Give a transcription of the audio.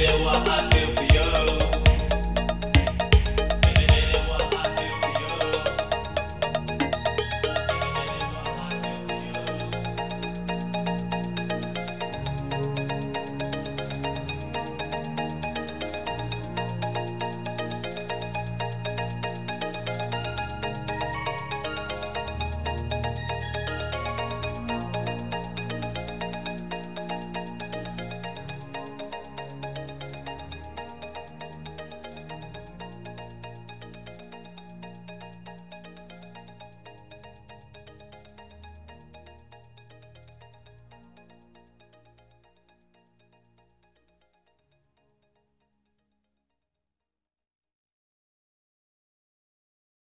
meu amor.